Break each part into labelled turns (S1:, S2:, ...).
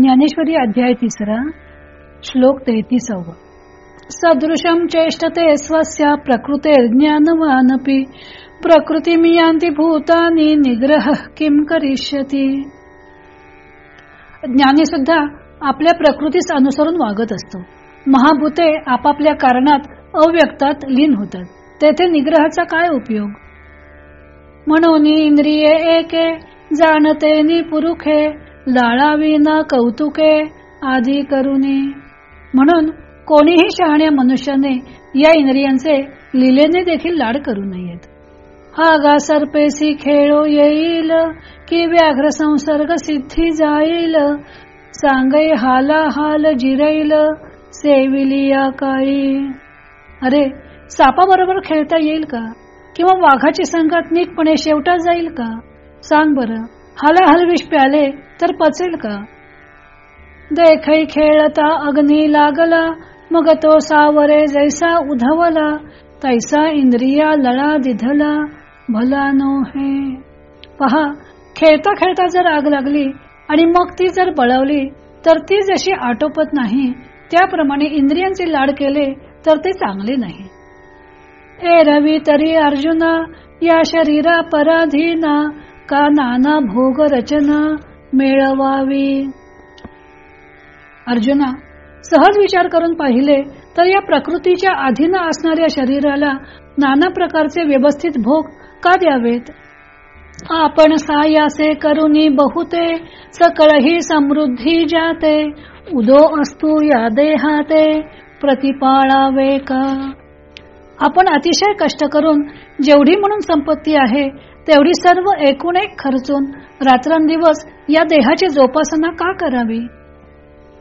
S1: ज्ञानेश्वरी अध्याय तिसरा श्लोक तेहतीसावा. सदृशम चेष्टते स्वस्य प्रकृते ज्ञानवानपि प्रकृती मियांती भूतानी निग्रह किम करिष्यती? ज्ञानी सुद्धा आपल्या प्रकृतीस अनुसरून वागत असतो. महाभूते आपापल्या कारणात अव्यक्तात लीन होतात. तेथे निग्रहाचा काय उपयोग? म्हणून इंद्रिये एके जाणते नि पुरुखे लाळाविना कौतुके आदी करुनी म्हणून कोणीही शहाण्या मनुष्याने या इंद्रियांचे लिलेने देखील लाड करू नयेत. हा गा सरपेसी खेळो येईल की व्याघ्र संसर्ग सिद्धी जाईल. सांगई हाला हाल जिरेल सेविलिया काळी. अरे सापाबरोबर खेळता येईल का? किंवा वाघाची संघात नीटपणे शेवटा जाईल का? सांग बर. हाला विष प्याले तर पचेल का? देखै खेळता अग्नी लागला मग तो सावरे जैसा उधवला तैसा इंद्रिया लळा दिधला भला नो हे. पहा खेळता खेळता जर आग लागली आणि मग ती जर बळवली तर ती जशी आटोपत नाही त्याप्रमाणे इंद्रियांचे लाड केले तर ते चांगले नाही. ए रवी तरी अर्जुना या शरीरा पराधीना का नाना भोग रचना मिळवावी. अर्जुना सहज विचार करून पाहिले तर या प्रकृतीच्या अधीन असणाऱ्या शरीराला नाना प्रकारचे व्यवस्थित भोग का द्यावेत? आपण सायासे करुनी बहुते सकळही समृद्धी जाते. उदो असतो या देहाते प्रतिपाळावे का? आपण अतिशय कष्ट करून जेवढी म्हणून संपत्ती आहे तेवढी सर्व एकूण एक खर्चून रात्रंदिवस या देहाची जोपासना का करावी?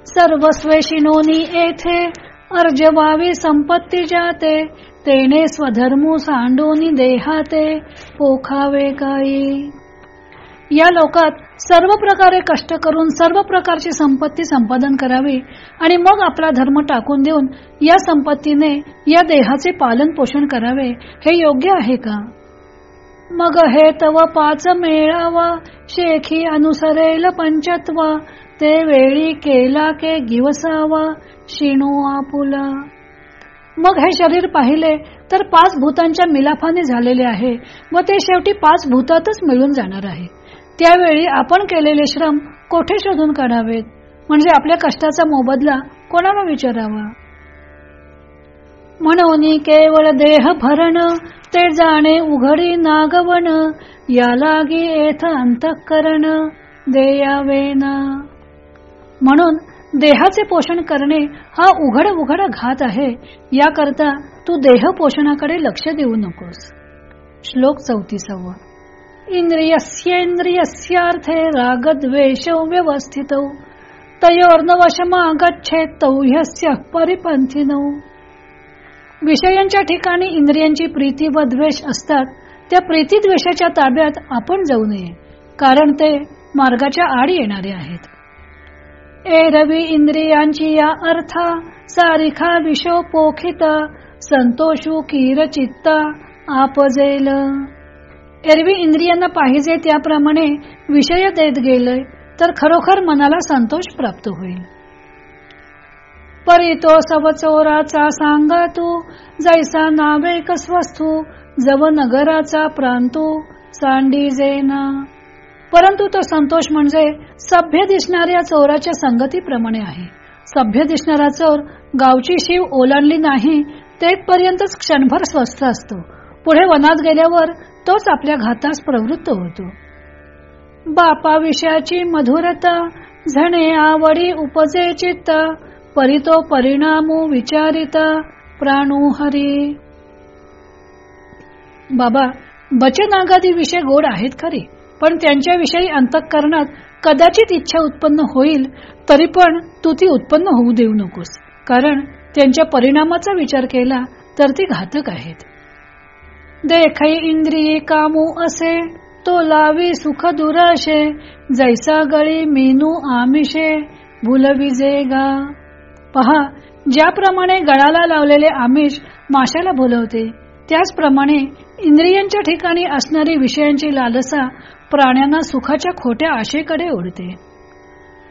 S1: सर्वस्वेशिनोनी येथे अर्जवावी संपत्ती जाते तेने स्वधर्मू सांडोनी देहाते पोखावे काही. या लोकात सर्व प्रकारे कष्ट करून सर्व प्रकारची संपत्ती संपादन करावी आणि मग आपला धर्म टाकून देऊन या संपत्तीने या देहाचे पालन पोषण करावे हे योग्य आहे का? मग हे तव पाच मेळावा शेखी अनुसरेल पंचत्वा ते वेळी केला के गिवसावा शिणू आपुला. मग हे शरीर पाहिले तर पाच भूतांच्या मिलाफाने झालेले आहे व ते शेवटी पाच भूतातच मिळून जाणार आहे. त्यावेळी आपण केलेले श्रम कोठे शोधून काढावेत? म्हणजे आपल्या कष्टाचा मोबदला कोणाला विचारावा? म्हणून केवळ देह भरण ते जाणे उघडी नागवण या लागी येथ अंतःकरण देयावेना म्हणून देहाचे पोषण करणे हा उघड उघड घात आहे याकरता तू देह पोषणाकडे लक्ष देऊ नकोस. श्लोक चौतीसावा. इंद्रियस्येंद्रियस्यार्थे रागद्वेष व्यवस्थित। तयोर्नवशमागच्छेत ह्यस्य परिपंथिनौ विषयांच्या ठिकाणी इंद्रियांची प्रीती व द्वेष असतात त्या प्रीती द्वेषाच्या ताब्यात आपण जाऊ नये कारण ते मार्गाच्या आड येणारे आहेत. ए रवी इंद्रियांची या अर्था सारिखा विषो पोखिता संतोषू कीरचित्ता आपजेल। एरवी इंद्रियांना पाहिजे त्याप्रमाणे विषय देत गेले तर खरोखर मनाला संतोष प्राप्त होईल. परितो सव चोराचा सांगा तू जैसा नावे स्वस्तू जव नगराचा प्रांतू सांडी जेना परंतु तो संतोष म्हणजे सभ्य दिसणाऱ्या चोराच्या संगतीप्रमाणे आहे. सभ्य दिसणारा चोर गावची शिव ओलांडली नाही तेपर्यंतच क्षणभर स्वस्थ असतो. पुढे वनात गेल्यावर तोच आपल्या घातास प्रवृत्त होतो. बापा विषयाची मधुरता झणे आवडी उपजे चित्त परितो परिणामू विचारिता प्राणू हरी. बाबा बचनागादी विषय गोड आहेत खरे पण त्यांच्याविषयी अंतःकरणात कदाचित इच्छा उत्पन्न होईल तरी पण तू ती उत्पन्न होऊ देऊ नकोस. कारण त्यांच्या परिणामाचा विचार केला तर ती घातक आहेत. देखै इंद्रिय कामू असे तो लावी सुख दुराशे जैसा गळी मेनू आमिषे भुलविजे गा पहा ज्याप्रमाणे गळाला लावलेले आमिष माशाला भुलवते त्याचप्रमाणे इंद्रियांच्या ठिकाणी असणारी विषयांची लालसा प्राण्यांना सुखाच्या खोट्या आशेकडे ओढते.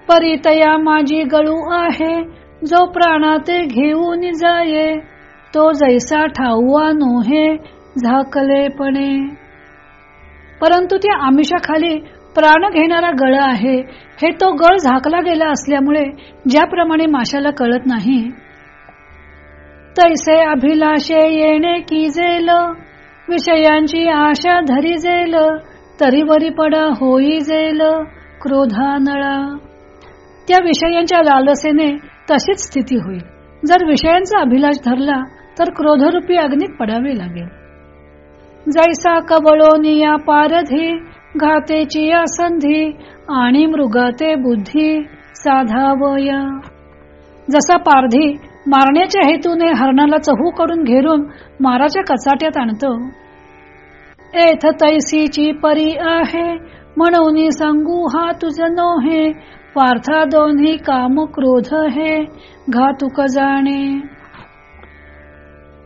S1: परितया माझी गळू आहे जो प्राणाते घेऊन जाये तो जैसा ठाऊवा नोहे झाकलेपणे. परंतु त्या आमिषाखाली प्राण घेणारा गळ आहे. हे तो गळ झाकला गेला असल्यामुळे ज्याप्रमाणे माशाला कळत नाही. तैसे अभिलाषे येणे की जेल? विषयांची आशा धरी जेल. तरी वरी पडा होई जेल. क्रोधा नळा त्या विषयांच्या लालसेने तशीच स्थिती होईल. जर विषयांचा अभिलाष धरला तर क्रोधरूपी अग्नीत पडावे लागेल. जैसा कबळोनिया पारधी घातेची या संधी आणि मृगाते बुद्धी साधावया. जसा पारधी मारण्याच्या हेतूने हरणाला चहू करून घेरून माराच्या कचाट्यात आणतो. एथ तैसीची परी आहे म्हणून सांगू हा तुझ नोहे पार्था दोन्ही काम क्रोध हे घातुक जाणे.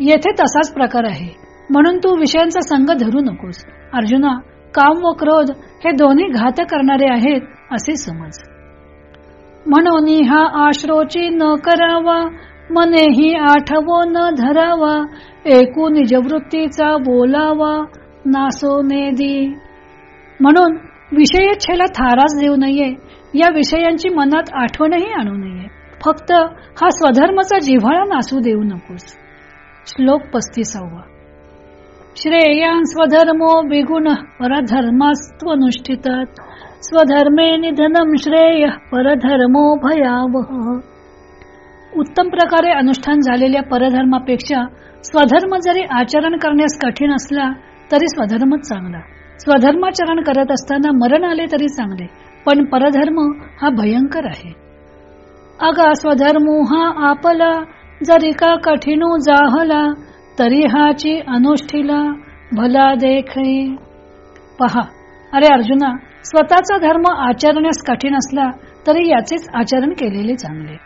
S1: येथे तसाच प्रकार आहे. म्हणून तू विषयांचा संग धरू नकोस. अर्जुना काम व क्रोध हे दोन्ही घात करणारे आहेत असे समज. म्हणून हा आश्रोची न करावा मनेही आठवो न धरावा एकू निजवृत्तीचा बोलावा नासो नेदी. म्हणून विषयच्छेला थाराच देऊ नये या विषयांची मनात आठवणही आणू नये. फक्त हा स्वधर्माचा जिव्हाळा नासू देऊ नकोस. श्लोक पस्तीसावा. श्रेयान स्वधर्मो विगुण परधर्मास्त्वनुष्ठितात स्वधर्मे निधनम श्रेय परधर्मो भयावह। उत्तम प्रकारे अनुष्ठान झालेल्या परधर्मापेक्षा स्वधर्म जरी आचरण करण्यास कठीण असला तरी स्वधर्मच चांगला. स्वधर्माचरण करत असताना मरण आले तरी चांगले पण परधर्म हा भयंकर आहे. अगा स्वधर्मो हा आपला जरी का कठीणू जाहला तरी हाची अनुष्ठीला भला देखै. पहा. अरे अर्जुना स्वतःचा धर्म आचरण्यास कठीण असला तरी याचेच आचरण केलेले चांगले.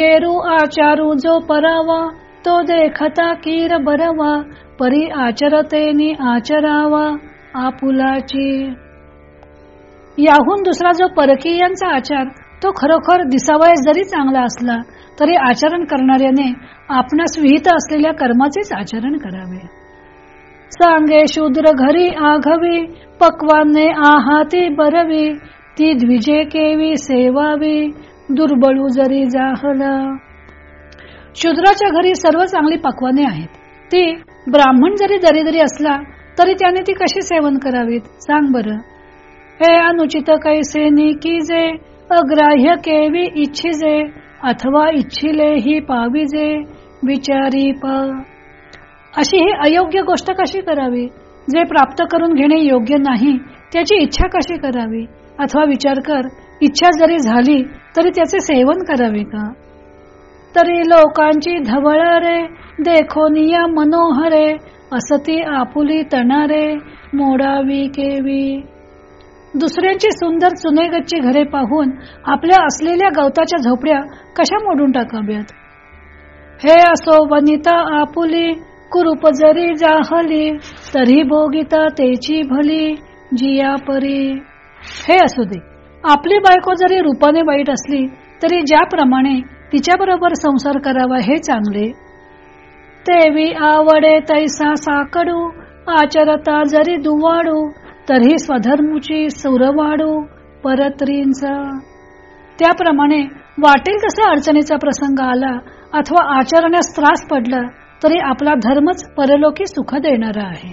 S1: येरू आचारू जो परावा तो देखता कीर बरवा परी आचरतेनी आचरावा आपुलाची. याहून दुसरा जो परकीयांचा आचार तो खरोखर दिसावयास जरी चांगला असला तरी आचरण करणाऱ्याने आपणास विहित असलेल्या कर्माचेच आचरण करावे. सांगे शूद्र घरी आघवी पक्वाने आहाती बरवी ती द्विजे केवी सेवावी दुर्बळू जरी जाहला. शूद्राच्या घरी सर्व चांगली पक्वाने आहेत. ती ब्राह्मण जरी दरिद्री असला तरी त्याने ती कशी सेवन करावीत? सांग बर. हे अनुचित कैसे निकीजे अग्राह्य केवी इच्छिजे अथवा इच्छिले ही पाविजे विचारी प. अशी ही अयोग्य गोष्ट कशी करावी? जे प्राप्त करून घेणे योग्य नाही त्याची इच्छा कशी करावी? अथवा विचार कर इच्छा जरी झाली तरी त्याचे सेवन करावे का? तरी लोकांची धवळ रे देखोनिया मनोहरे असती आपुली तणारे मोडावी केवी. दुसऱ्यांची सुंदर चुनेगच्ची घरे पाहून आपल्या असलेल्या गवताच्या झोपड्या कशा मोडून टाकाव्यात? हे असो वनिता आपुली कुरूप जरी जाहली तरी भोगिता तेची भली जिया परी. हे असू दे आपली बायको जरी रूपाने वाईट असली तरी ज्याप्रमाणे तिच्याबरोबर संसार करावा हे चांगले. तेवी आवडे तैसा साकडू आचरता जरी दुवाडू तरी स्वधर्मची सुरवाडू परत्रींचा त्याप्रमाणे वाटेल तसा अडचणीचा प्रसंग आला अथवा आचरण्यास त्रास पडला तरी आपला धर्मच परलोकी सुख देणारा आहे.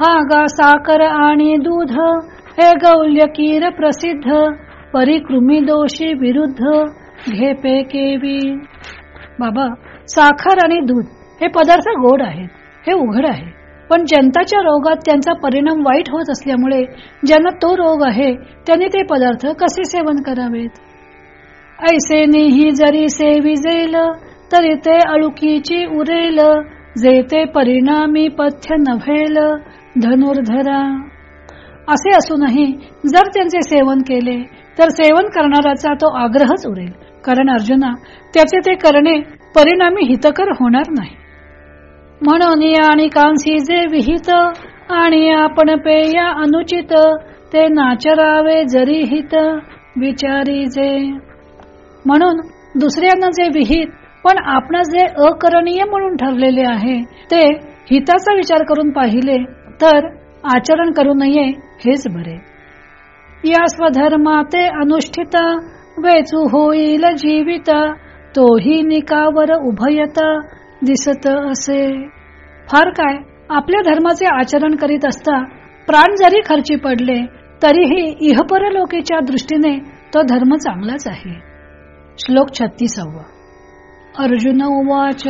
S1: हा गा साकर आणि दूध हे गौल्य कीर प्रसिद्ध परिकृमी दोषी विरुद्ध घेपे केवी. बाबा साखर आणि दूध हे पदार्थ गोड आहेत हे उघड आहे पण जनताच्या रोगात त्यांचा परिणाम वाईट होत असल्यामुळे ज्यांना तो रोग आहे त्यांनी ते पदार्थ कसे सेवन करावेत? ऐसे नेही जरी से विजेल तरी ते अळुकीची उरेल जे ते परिणामी पथ्य नव्हेल धनुर्धरा. असे असूनही जर त्यांचे सेवन केले तर सेवन करणाराचा तो आग्रहच उरेल. कारण अर्जुना त्याचे ते करणे परिणामी हितकर होणार नाही. म्हणून आणि कांसी जे विहित आणि आपण पेया अनुचित ते नाचरावे जरी हित विचारी जे. म्हणून दुसऱ्यांना जे विहित पण आपण जे अकरणीय म्हणून ठरलेले आहे ते हिताचा विचार करून पाहिले तर आचरण करू नये हेच बरे. या स्वधर्माते अनुष्ठित वेचू होईल जीवित तोही निकावर उभयता दिसत असे. फार काय? आपल्या धर्माचे आचरण करीत असता प्राण जरी खर्ची पडले तरीही इहपरलोकीच्या दृष्टीने तो धर्म चांगलाच आहे. श्लोक छत्तीसावा. अर्जुन उवाच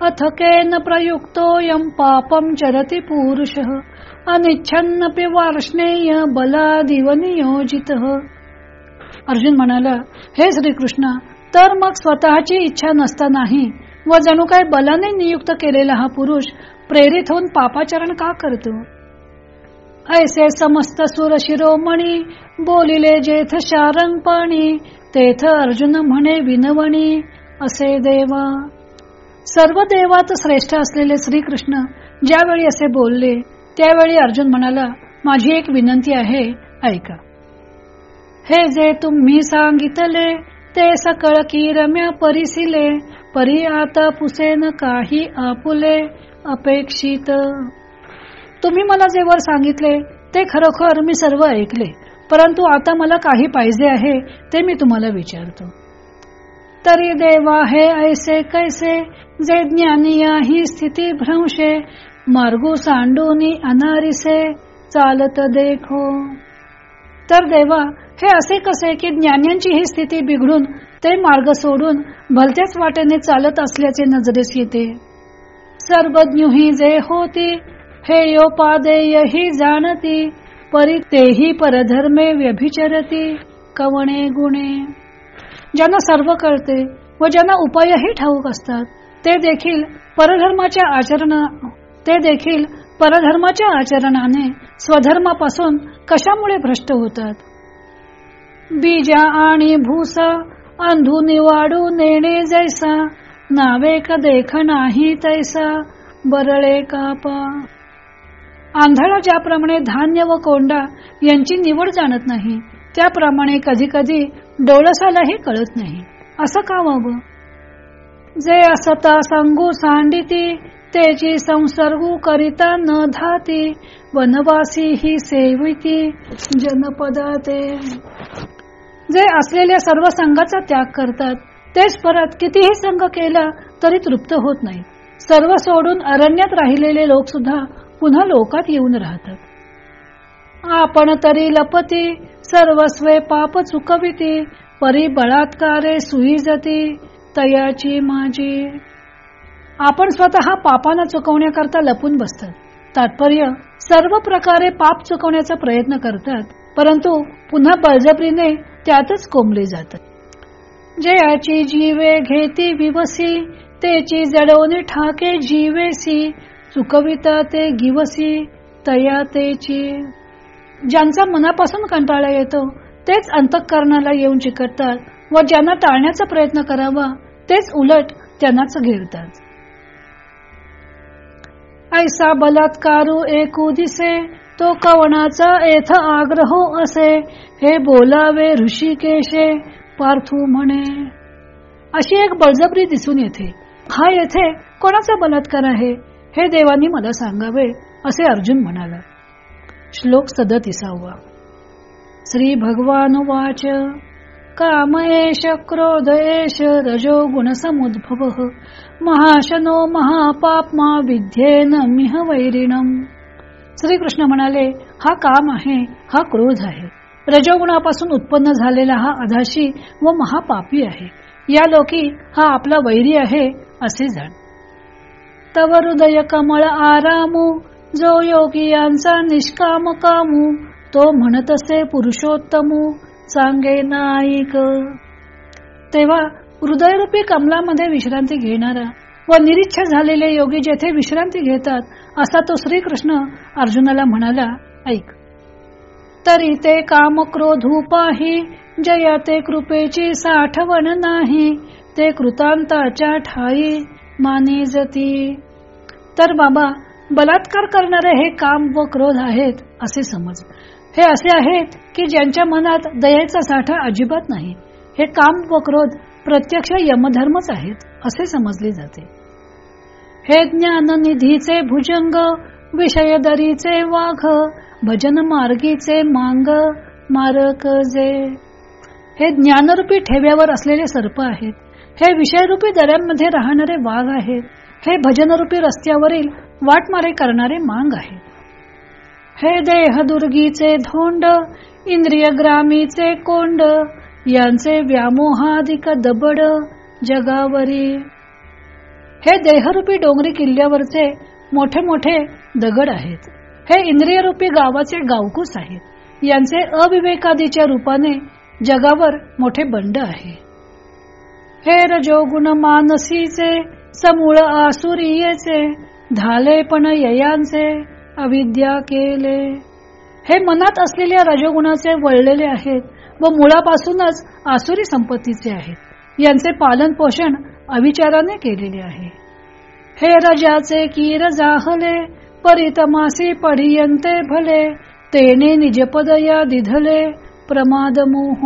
S1: अथकेन प्रयुक्तोऽयं पापं चरति पुरुषः अनिच्छन्नपि वार्ष्णेय बलादिव नियोजित. अर्जुन म्हणाला हे श्रीकृष्ण तर मग स्वतःची इच्छा नसतानाही व जणू काय बलाने नियुक्त केलेला हा पुरुष प्रेरित होऊन पापाचरण का करतो? ऐसे समस्त सुर शिरोमणी बोलिले जेथ शारंगपणी तेथ अर्जुन म्हणे विनवणी असे देवा. सर्व देवात श्रेष्ठ असलेले श्रीकृष्ण ज्यावेळी असे बोलले त्यावेळी अर्जुन म्हणाला माझी एक विनंती आहे ऐका. हे जे तुम्ही सांगितले ते सकळ की रम्या परिसिले परी आता पुसेन काही आपुले अपेक्षित. तुम्ही मला जे वर सांगितले ते खरोखर मी सर्व ऐकले परंतु आता मला काही पाहिजे आहे ते मी तुम्हाला विचारतो. तरी देवा हे ऐसे कैसे जे ज्ञानी ही स्थिती भ्रंशे मार्गू सांडूनी अनारिसे चालत देखो. तर देवा हे असे कसे की ज्ञान्यांची ही स्थिती बिघडून ते मार्ग सोडून भलत्याच वाटेने चालत असल्याचे नजरेस येते. सर्वज्ञ जे होती हे योपादेय ही जाणती परी तेही परधर्मे व्यभिचरती कवणे गुणे. ज्यांना सर्व कळते व ज्यांना उपायही ठाऊक असतात ते देखील परधर्माच्या आचरण ते देखील परधर्माच्या आचरणाने स्वधर्मापासून कशामुळे भ्रष्ट होतात? बीजा आणि भूसा अंधुनी निवाडू नेणे जैसा नावे का देख नाही तैसा बरळे कापा. आंधळा ज्याप्रमाणे धान्य व कोंडा यांची निवड जाणत नाही त्याप्रमाणे कधी कधी डोळसालाही कळत नाही. असं का व्हावं जे असता सांगू सांडिती त्याची संसर्गू करिता न धाती वनवासी ही सेविती जनपदा ते जे असलेल्या सर्व संघाचा त्याग करतात तेच परत कितीही संघ केला तरी तृप्त होत नाही. सर्व सोडून अरण्यात राहिलेले लोक सुद्धा पुन्हा लोकात येऊन राहतात. आपण तरी लपती सर्वस्वे पाप चुकविती परी बळात्कारे सुई जाती तयाची माझी. आपण स्वतः पापाला चुकवण्याकरता लपून बसतात. तात्पर्य सर्व प्रकारे पाप चुकवण्याचा प्रयत्न करतात परंतु पुन्हा बळजबरीने त्यातच कोंबले जातात. जयाची जीवे घेती विवसी तेची जडवणे ठाके जीवेसी चुकविता ते गिवसी तया तेची. ज्यांचा मनापासून कंटाळा येतो तेच अंतःकरणाला येऊन चिकटतात व ज्यांना टाळण्याचा प्रयत्न करावा तेच उलट त्यांनाच घेरतात. ऐसा बलात्कारू एकू दिसे तो कवणाचा एथ आग्रह असे. हे बोलावे ऋषिकेशे पार्थू म्हणे. अशी एक बळजबरी दिसून येते. हा येथे कोणाचा बलात्कार आहे? हे देवानी मला सांगावे असे अर्जुन म्हणाला. श्लोक सदतिसावा. श्री भगवान वाच काम एष क्रोध एष रजो गुण समुद्भव। महाशनो महापाप्मा विद्येन मिह वैरिणम। श्रीकृष्ण म्हणाले हा काम आहे हा क्रोध आहे. रजोगुणापासून उत्पन्न झालेला हा अधाशी व महापापी आहे. या लोकी हा आपला वैरी आहे असे जाण. तव हृदय कमळ आरामू जो योगी यांचा निष्काम कामू तो म्हणत असे पुरुषोत्तमू सांगे नाईक. तेव्हा हृदयरूपी कमलामध्ये विश्रांती घेणारा व निरीच्छ झालेले योगी जेथे विश्रांती घेतात असा तो श्रीकृष्ण अर्जुनाला म्हणाला ऐक तरी ते काम क्रोधूपाही जया ते कृपेची साठवण नाही ते कृतांताच्या ठाई मानी जती तर बाबा बलात्कार करणारे हे काम व क्रोध आहेत असे समज. हे असे आहेत की ज्यांच्या मनात दयेचा साठा अजिबात नाही. हे काम व क्रोध प्रत्यक्ष यमधर्मच आहेत असे समजले जाते. हे ज्ञान निधीचे भुजंग विषय दरीचे वाघ भजन मार्गीचे मांग मारक जे हे ज्ञानरूपी ठेव्यावर असलेले सर्प आहेत. हे विषयरूपी दऱ्यांमध्ये राहणारे वाघ आहेत. हे भजनरूपी रस्त्यावरील वाटमारे करणारे मांग आहे हे देह दुर्गीचे धोंड इंद्रिय ग्रामीचे कोंड यांचे व्यामोहाधिक दबड जगावरी. हे देहरूपी डोंगरी किल्ल्यावरचे मोठे मोठे दगड आहेत. हे इंद्रियरूपी गावाचे गावकूस आहेत. यांचे अविवेकादीच्या रूपाने जगावर मोठे बंड आहे. हे रजोगुण मानसीचे समूळ आसुरीयेचे धाले पण ययांचे अविद्या केले. हे मनात असलेल्या रजोगुणाचे वळलेले आहेत व मुळापासूनच आसुरी संपत्तीचे आहेत. यांचे पालन पोषण अविचाराने केलेले आहे. हे रजाचे कीर जाहले परितमासी पढियंते भले तेने निजपद या दिधले प्रमाद मोह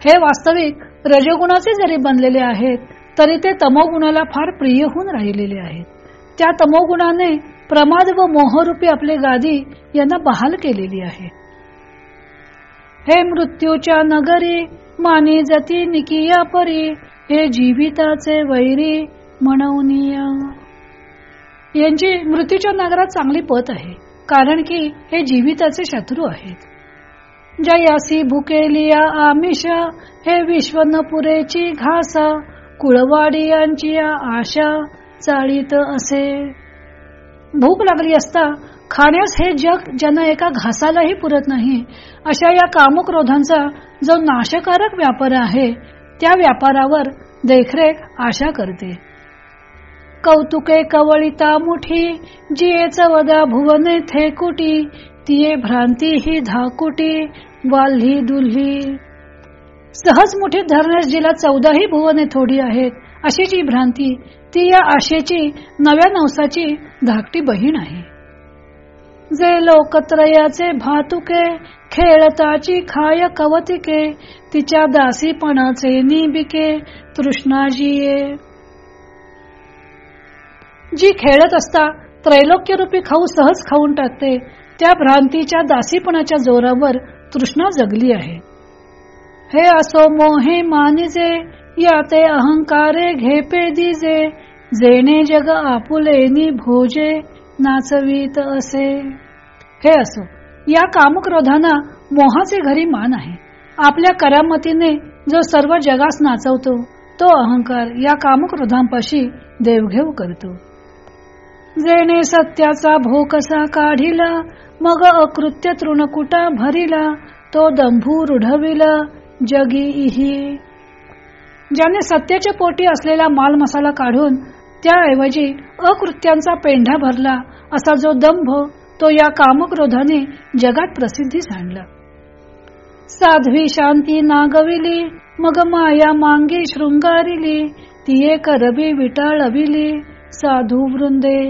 S1: हे वास्तविक रजगुणाचे जरी बनलेले आहेत तरी ते तमोगुणाला फार प्रिय होऊन राहिलेले आहेत. त्या तमोगुणाने प्रमाद व मोहरूपी आपले गादी यांना बहाल केलेली आहे. हे मृत्यूच्या नगरी मानी जती निकिया परी हे जीविताचे वैरी म्हणून यांची मृत्यूच्या नगरात चांगली पत आहे कारण की हे जीविताचे शत्रू आहेत. जयासी भुकेलिया आमिषा हे विश्व न पुरेची घासा कुळवाडी यांची आशा चाळीत असे. भूक लागली असता खाण्यास हे जग ज्यांना एका घासालाही पुरत नाही अशा या कामक्रोधांचा जो नाशकारक व्यापार आहे त्या व्यापारावर देखरेख आशा करते. कौतुके कवळिता मुठी जिये चवदा भुवने थेकुटी तिये भ्रांती ही धाकुटी वाल्ही दुल्ही. सहज मुठीत धरण्यास जिला चौदाही भुवने थोडी आहेत अशी जी भ्रांती ती या आशेची नव्या नवसाची धाकटी बहीण आहे. जे लोकत्रयाचे भातुके खेळताची खाय कवतिके तिच्या दासीपणाचे निबिके तृष्णाजीये. जी खेळत असता त्रैलोक्यरूपी खाऊ सहज खाऊन टाकते त्या भ्रांतीच्या दासीपणाच्या जोरावर तृष्णा जगली आहे. हे असो मोहे मानिजे या ते अहंकारे घेपे दिजे जेणे जग आपुलेनी भोजे नाचवीत असे. हे असो या कामक्रोधाना मोहाचे घरी मान आहे. आपल्या करामतीने जो सर्व जगास नाचवतो तो अहंकार या कामक्रोधांपाशी देवघेव करतो. जेणे सत्याचा भोकसा काढिला मग अकृत्य तृणकुटा भरिला तो दंभू रुढविला जगी इही. ज्याने सत्याच्या पोटी असलेला माल मसाला काढून त्याऐवजी अकृत्यांचा पेंढा भरला असा जो दंभ तो या कामक्रोधाने जगात प्रसिद्धी सांडला. साध्वी शांती नागविली मग माया मांगी शृंगारिली तिये करबी विटाळविली साधू वृंदे.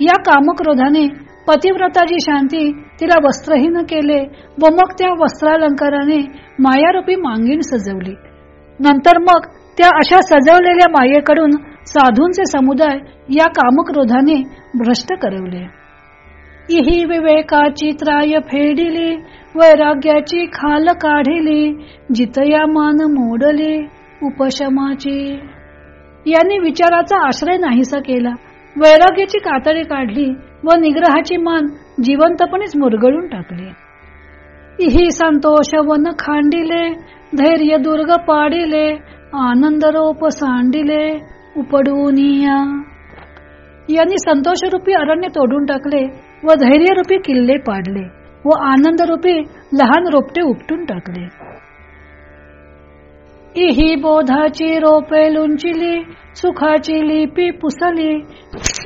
S1: या कामक्रोधाने पतिव्रताची शांती तिला वस्त्रहीन केले व मग त्या वस्त्रालंकाराने मायारूपी मांगीण सजवली. नंतर मग त्या अशा सजवलेल्या मायेकडून साधूंचे समुदाय या कामक्रोधाने भ्रष्ट करवले. इही विवेकाची त्राय फेडिली वैराग्याची खाल काढिली जितया मान मोडली उपशमाची. यांनी विचाराचा आश्रय नाहीसा केला. वैराग्याची कातडी काढली व निग्रहाची मान जिवंतपणेच मुरगळून टाकली. इही संतोष वन खांडिले धैर्य दुर्ग पाडिले आनंद रोप सांडिले उपडूनिया. यांनी संतोषरूपी अरण्य तोडून टाकले व धैर्यरूपी किल्ले पाडले व आनंदरूपी लहान रोपटे उपटून टाकले. इही बोधाची रोपे लुंचिली सुखाची लिपी पुसली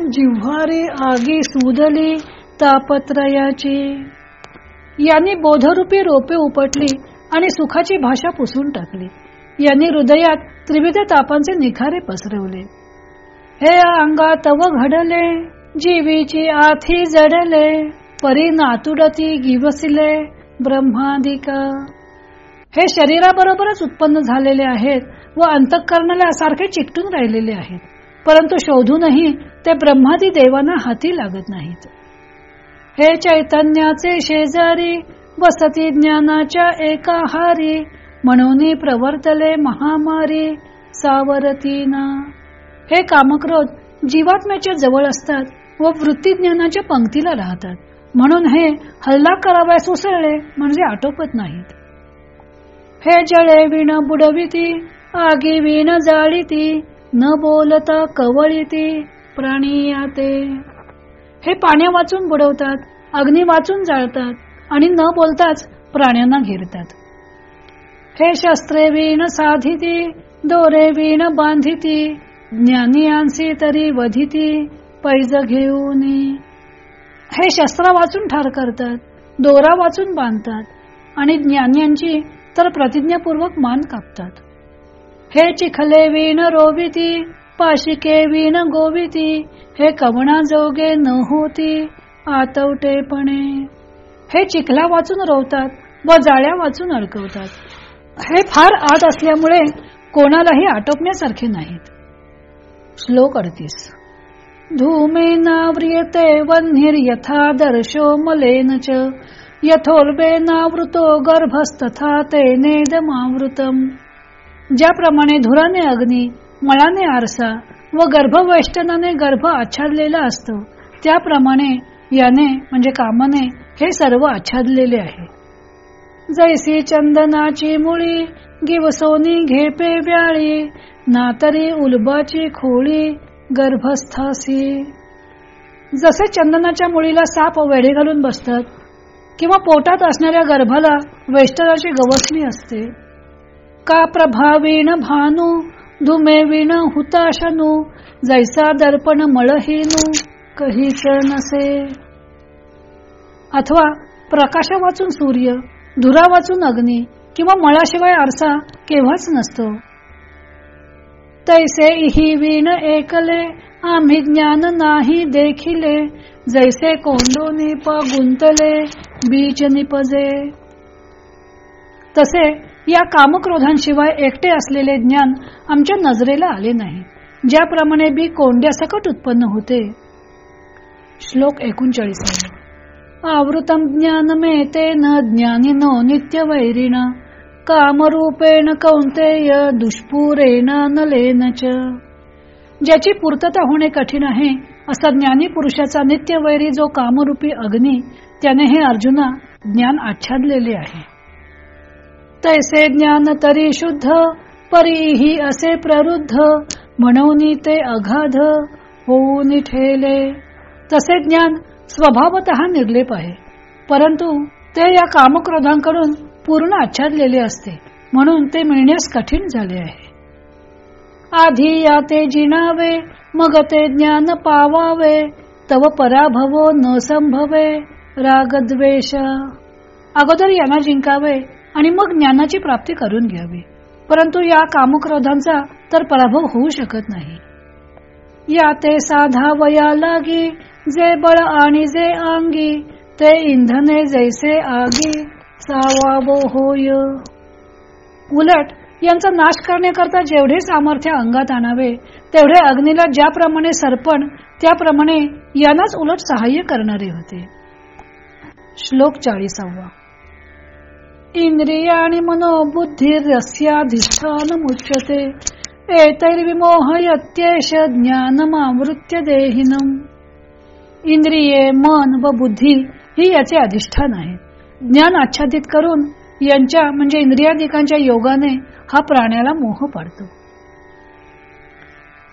S1: जिव्हारी आगी सुदली तापत्रयाची. यांनी बोधरूपी रोपे उपटली आणि सुखाची भाषा पुसून टाकली. यांनी हृदयात त्रिविध तापांचे निखारे पसरवले. हे अंगा तव घडले जीवीची आथी जडले परी नातुडती गिवसिले ब्रह्मादिक. हे शरीराबरोबरच उत्पन्न झालेले आहेत व अंतःकरणाला सारखे चिकटून राहिलेले आहेत. परंतु शोधूनही ते ब्रह्मादी देवांना हाती लागत नाहीत. हे चैतन्याचे शेजारी वसती ज्ञानाच्या एका हारी म्हणून प्रवर्तले महामारी सावरतीना. हे कामक्रोध जीवात्म्याच्या जवळ असतात व वृत्ती ज्ञानाच्या पंक्तीला राहतात. म्हणून हे हल्ला करावयास उसळले म्हणजे आटोपत नाहीत. हे जळे विण बुडविती आगी विण जाळीती न बोलता कवळीती प्राणी याते. हे पाण्या वाचून बुडवतात अग्नी वाचून जाळतात आणि न बोलताच प्राण्यांना घेरतात. हे शस्त्रे विण साधिती दोरे विण बांधिती ज्ञानियांसी तरी वधिती पैज घेऊन. हे शस्त्र वाचून ठार करतात दोरा वाचून बांधतात आणि ज्ञानियांची तर प्रतिज्ञापूर्वक मान कापतात. हे चिखले विण रोविती पाशिके विण गोविती हे कवणा जोगे न होती आतवटेपणे. हे चिखला वाचून रोवतात व जाळ्या वाचून अडकवतात. हे फार आत असल्यामुळे कोणालाही आटोपण्यासारखे नाहीत. श्लोक अडतीस. धूमेनाव्रियते वह्निर यथा दर्शो मलेन च यथोल्बेनावृतो गर्भस्तथा तेनेदमावृतम ज्याप्रमाणे धुराने अग्नी मळाने आरसा व गर्भवेष्टनाने गर्भ आच्छादलेला असतो त्याप्रमाणे याने म्हणजे कामाने हे सर्व आच्छादलेले आहे. जैसी चंदनाची मुळी गिवसोनी घेपे व्याळी नातरी उलबाची खोळी गर्भस्थासी. जसे चंदनाच्या मुळीला साप वेढे घालून बसतात किंवा पोटात असणाऱ्या गर्भाला वेष्टनाची गवसणी असते. का प्रभावीण भानू धुमेवीण हुताशनू जैसा दर्पण मळहीनू कही नसे. अथवा प्रकाश वाचून सूर्य धुरा वाचून अग्नी किंवा मळाशिवाय आरसा केव्हाच नसतो. तैसे इही वीण एकले आम्ही ज्ञान नाही देखिले. जैसे कोंडो निप गुंतले बीज निपजे. तसे या कामक्रोधांशिवाय एकटे असलेले ज्ञान आमच्या नजरेला आले नाही ज्याप्रमाणे बी कोंड्यासकट उत्पन्न होते. श्लोक एकोणचाळीस आवृतम ज्ञानमेते न ज्ञानिनो नित्य वैरिण कामरूपेण कौंतेय दुष्पुरेण नलेन च. ज्याची पूर्तता होणे कठीण आहे असा ज्ञानी पुरुषाचा नित्य वैरी जो कामरूपी अग्नी त्याने हे अर्जुना ज्ञान आच्छादलेले आहे. तैसे ज्ञान तरी शुद्ध परीही असे प्ररुद्ध म्हणून ते अगाध होऊन ठेले. तसे ज्ञान स्वभावत निर्लेप आहे. परंतु ते या कामक्रोधांकडून पूर्ण आच्छादलेले असते. म्हणून ते मिळण्यास कठीण झाले आहे. आधी या ते जिणावे मग ते ज्ञान पावावे तव पराभवो न संभवे रागद्वेष. अगोदर यांना जिंकावे आणि मग ज्ञानाची प्राप्ती करून घ्यावी. परंतु या कामक्रोधांचा तर पराभव होऊ शकत नाही. या ते साधा वया लागी जे बळ आणि जे अंगी ते इंधने जैसे आगी सावाबो होय. उलट यांचा नाश करण्याकरता जेवढे सामर्थ्य अंगात आणावे तेवढे अग्नीला ज्याप्रमाणे सरपण त्याप्रमाणे यांनाच उलट सहाय्य करणारे होते. श्लोक चाळीसावा. इंद्रिय आणि मनोबुद्धी रस्याधिष्ठान मुच्यते. एतैर्विमोह यत्येष ज्ञानमावृत्य देहिनम. इंद्रिये मन व बुद्धी ही याचे अधिष्ठान आहे. ज्ञान आच्छादित करून यांच्या म्हणजे इंद्रियादिकांच्या योगाने हा प्राण्याला मोह पडतो.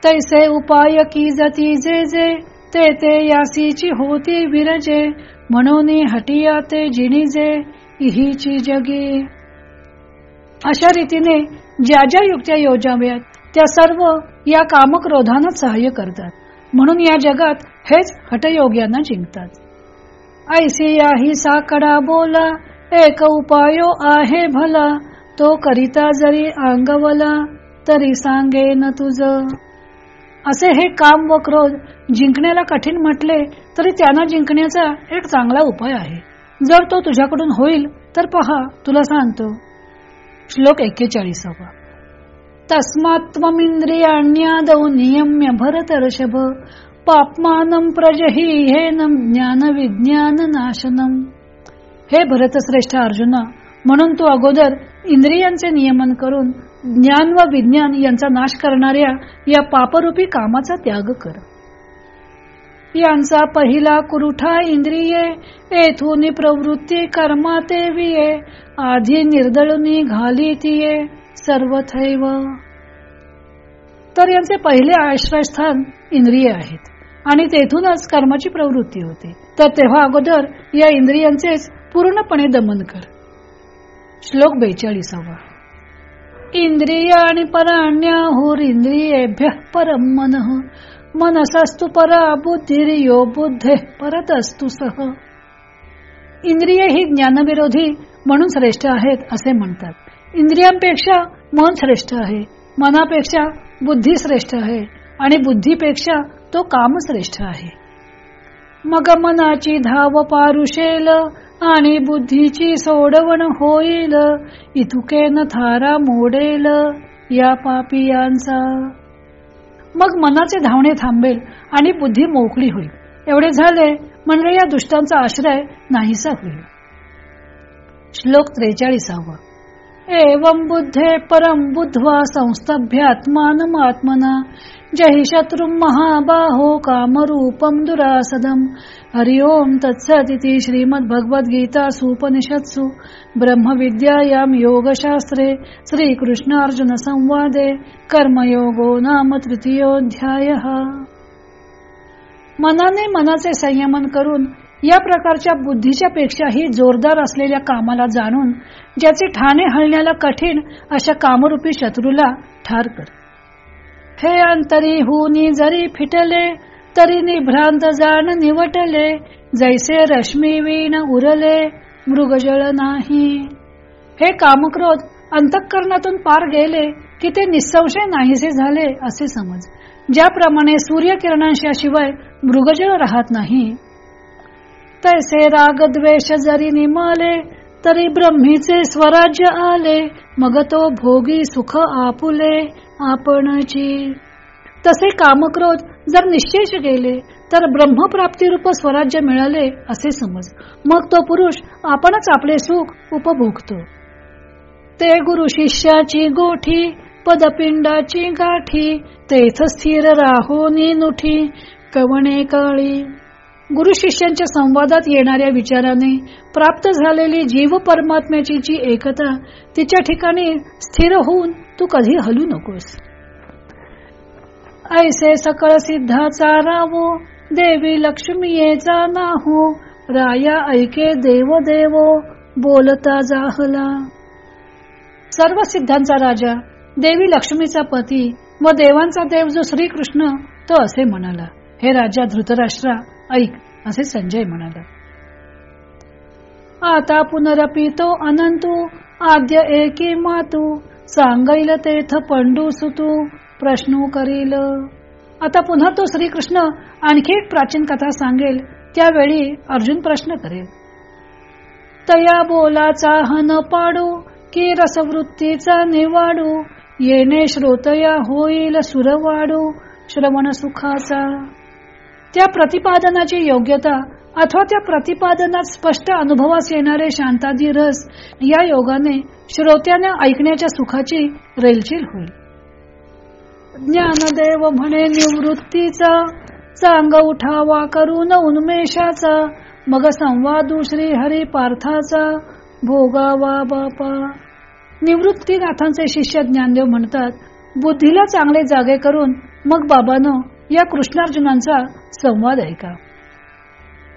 S1: तैसे उपाय की जाती जे जे ते ते यासीची होती विरजे म्हणून हटिया ते जिनिजे इहीची जगी. अशा रीतीने ज्या ज्या युक्त्या योजाव्यात त्या सर्व या कामक्रोधानं सहाय्य करतात. म्हणून या जगात हेच हटयोग्यांना जिंकतात. ऐसिया ही साकडा बोला एक उपायो आहे भला तो करिता जरी अंगवला तरी सांगेन तुझ. असे हे काम व क्रोध जिंकण्याला कठीण म्हटले तरी त्यांना जिंकण्याचा एक चांगला उपाय आहे. जर तो तुझ्याकडून होईल तर पहा तुला सांगतो. श्लोक एक्केचाळीसावा. तस्मात्मिंद्रियाण्यादौ नियम्य भरत पापमानं पापमानम प्रजही हे ज्ञान विज्ञान नाशनम हे भरतश्रेष्ठ अर्जुना म्हणून तू अगोदर इंद्रियांचे नियमन करून ज्ञान व विज्ञान यांचा नाश करणाऱ्या या पापरूपी कामाचा त्याग कर। यांचा पहिला कुरुठा इंद्रिये येथून प्रवृत्ती कर्मा ते विये आधी निर्दळुनी घाली तिये सर्वथैव. तर यांचे पहिले आश्रयस्थान इंद्रिय आहेत. आणि तेथूनच कर्माची प्रवृत्ती होते. तर तेव्हा अगोदर या इंद्रियांचेच पूर्णपणे दमन कर. श्लोक बेचाळीसावा. इंद्रियाणि पराण्याहुर इंद्रियेभ्य परम मन. मनसस्तु परा बुद्धिर्यो बुद्धे परत असतु सह इंद्रिय ही ज्ञानविरोधी म्हणून श्रेष्ठ आहेत असे म्हणतात. इंद्रियांपेक्षा मन श्रेष्ठ आहे. मनापेक्षा बुद्धी श्रेष्ठ आहे आणि बुद्धीपेक्षा तो काम श्रेष्ठ आहे. मग मनाची धाव पारुशेल आणि बुद्धीची सोडवण होईल. इतुकेन थारा मोडेल या पापियांचा. मग मनाचे धावणे थांबेल आणि बुद्धी मोकळी होईल. एवढे झाले म्हणजे या दुष्टांचा आश्रय नाहीसा होईल. श्लोक त्रेचाळीसावा. एवं बुद्धे परम बुद्ध्वा संस्तभ्यात्मानमात्मना। जहि शत्रु महाबाहो कामरूपम दुरासदम। हरिओम तत्सदिति श्रीमद भगवद गीता सुपनिषत्सु ब्रह्मविद्यायाम योगशास्त्रे श्रीकृष्णार्जुनसंवादे संवादे कर्मयोगो नाम तृतीयोध्याय मनाने मनाचे संयमन करून या प्रकारच्या बुद्धीच्या पेक्षाही जोरदार असलेल्या कामाला जाणून ज्याचे ठाणे हलण्याला कठीण अशा कामरूपी शत्रूला ठार कर. हे अंतरी हुनी जरी फिटले तरी निभ्रांत जाण निवटले जैसे रश्मी वीण उरले मृगजळ नाही. हे कामक्रोध अंतःकरणातून पार गेले की ते निसंशय नाहीसे झाले असे समज ज्याप्रमाणे सूर्यकिरणांशिवाय मृगजळ राहत नाही. तैसे राग द्वेष जरी निमाले तरी ब्रह्मीचे स्वराज्य आले मग तो भोगी सुख आपुले आपणची. तसे कामक्रोध जर निश्चेष गेले तर ब्रह्मप्राप्ती रूप स्वराज्य मिळाले असे समज. मग तो पुरुष आपणच आपले सुख उपभोगतो. ते गुरु शिष्याची गोठी पदपिंडाची गाठी तेथ स्थिर राहोनी नुठी कवणे काळी. गुरु शिष्यांच्या संवादात येणाऱ्या विचाराने प्राप्त झालेली जीव परमात्म्याची जी एकता तिच्या ठिकाणी स्थिर होऊन तू कधी हलू नकोस. ऐसे सकळ सिद्धाचा रावो देवी लक्ष्मीयेचा नाहो राया ऐके देव देवो बोलता जाहला. सर्व सिद्धांचा राजा देवी लक्ष्मीचा पती व देवांचा देव जो श्रीकृष्ण तो असे म्हणाला हे राजा धृतराष्ट्रा ऐक असे संजय म्हणाला. आता पुनरपी तो अनंतू आद्य एकी मातू सांगैल तेथ पंडू सुतू प्रश्न करील. आता पुन्हा तो श्रीकृष्ण आणखी एक प्राचीन कथा सांगेल त्यावेळी अर्जुन प्रश्न करेल. तया बोलाचा हन पाडू की रसवृत्तीचा निवाडू येणे श्रोतया होईल सुरवाडू श्रवण सुखाचा. त्या प्रतिपादनाची योग्यता अथवा त्या प्रतिपादनात स्पष्ट अनुभवास येणारे शांतादी रस या योगाने श्रोत्याने ऐकण्याच्या सुखाची रेलचील होईल. ज्ञानदेव म्हणे निवृत्तीचा चांग उठावा करून उन्मेषाचा मग संवादू श्री हरी पार्थाचा भोगावा बापा. निवृत्तीनाथांचे शिष्य ज्ञानदेव म्हणतात बुद्धीला चांगले जागे करून मग बाबानं या कृष्णार्जुनांचा संवाद ऐका.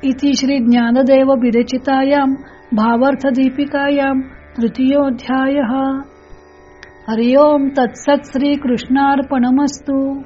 S1: इति श्री ज्ञानदेव विरचितायाम भावार्थ दीपिकायाम तृतीयोध्याय हरिओम तत्सत श्री कृष्णार्पणमस्तू